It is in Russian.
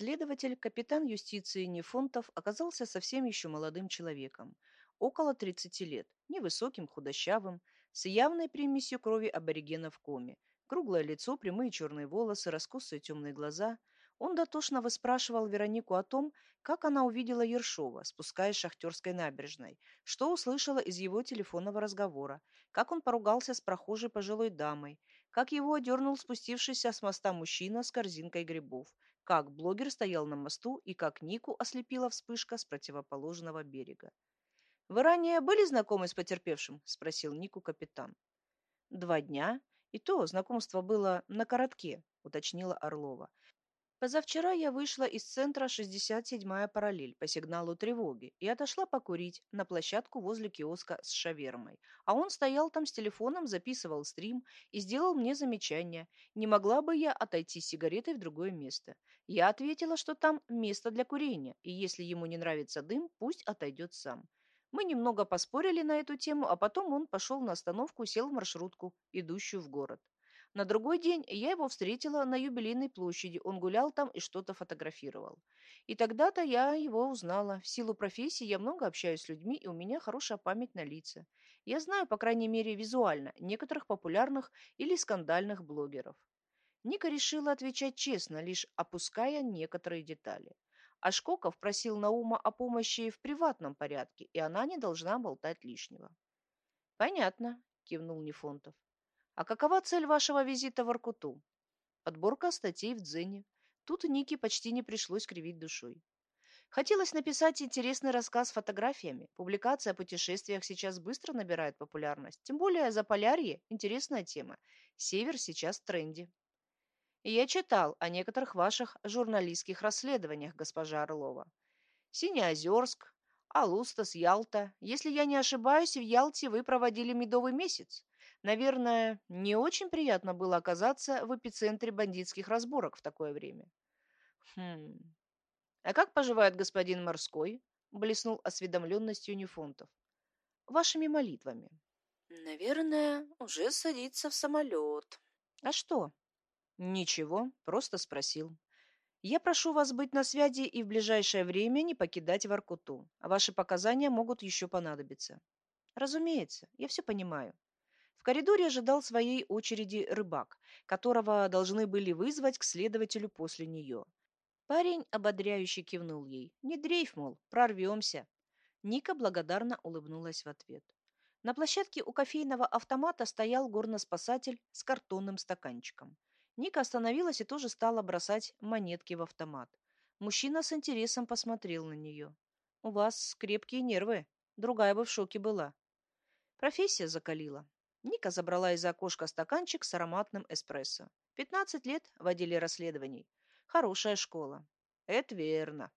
Следователь, капитан юстиции Нефонтов, оказался совсем еще молодым человеком, около 30 лет, невысоким, худощавым, с явной примесью крови аборигена в коме. Круглое лицо, прямые черные волосы, раскосые темные глаза. Он дотошно выспрашивал Веронику о том, как она увидела Ершова, спускаясь шахтерской набережной, что услышала из его телефонного разговора, как он поругался с прохожей пожилой дамой, как его одернул спустившийся с моста мужчина с корзинкой грибов, как блогер стоял на мосту и как Нику ослепила вспышка с противоположного берега. «Вы ранее были знакомы с потерпевшим?» – спросил Нику капитан. «Два дня, и то знакомство было на коротке», – уточнила Орлова. Позавчера я вышла из центра 67-я параллель по сигналу тревоги и отошла покурить на площадку возле киоска с шавермой. А он стоял там с телефоном, записывал стрим и сделал мне замечание. Не могла бы я отойти с сигаретой в другое место? Я ответила, что там место для курения, и если ему не нравится дым, пусть отойдет сам. Мы немного поспорили на эту тему, а потом он пошел на остановку сел в маршрутку, идущую в город. На другой день я его встретила на юбилейной площади. Он гулял там и что-то фотографировал. И тогда-то я его узнала. В силу профессии я много общаюсь с людьми, и у меня хорошая память на лица. Я знаю, по крайней мере, визуально, некоторых популярных или скандальных блогеров. Ника решила отвечать честно, лишь опуская некоторые детали. А Шкоков просил Наума о помощи в приватном порядке, и она не должна болтать лишнего. «Понятно», – кивнул Нефонтов. А какова цель вашего визита в Аркуту? Подборка статей в Дзене. Тут Нике почти не пришлось кривить душой. Хотелось написать интересный рассказ с фотографиями. Публикация о путешествиях сейчас быстро набирает популярность. Тем более за Полярье интересная тема. Север сейчас в тренде. Я читал о некоторых ваших журналистских расследованиях, госпожа Орлова. Синеозерск, Алустас, Ялта. Если я не ошибаюсь, в Ялте вы проводили медовый месяц. Наверное, не очень приятно было оказаться в эпицентре бандитских разборок в такое время. Хм. А как поживает господин Морской? Блеснул осведомленностью Нефонтов. Вашими молитвами. Наверное, уже садится в самолет. А что? Ничего, просто спросил. Я прошу вас быть на связи и в ближайшее время не покидать Воркуту. Ваши показания могут еще понадобиться. Разумеется, я все понимаю. В коридоре ожидал своей очереди рыбак, которого должны были вызвать к следователю после нее. Парень ободряюще кивнул ей. «Не дрейф, мол, прорвемся». Ника благодарно улыбнулась в ответ. На площадке у кофейного автомата стоял горноспасатель с картонным стаканчиком. Ника остановилась и тоже стала бросать монетки в автомат. Мужчина с интересом посмотрел на нее. «У вас крепкие нервы. Другая бы в шоке была». Профессия закалила. Ника забрала из окошка стаканчик с ароматным эспрессо. Пятнадцать лет водили расследований. Хорошая школа. Это верно.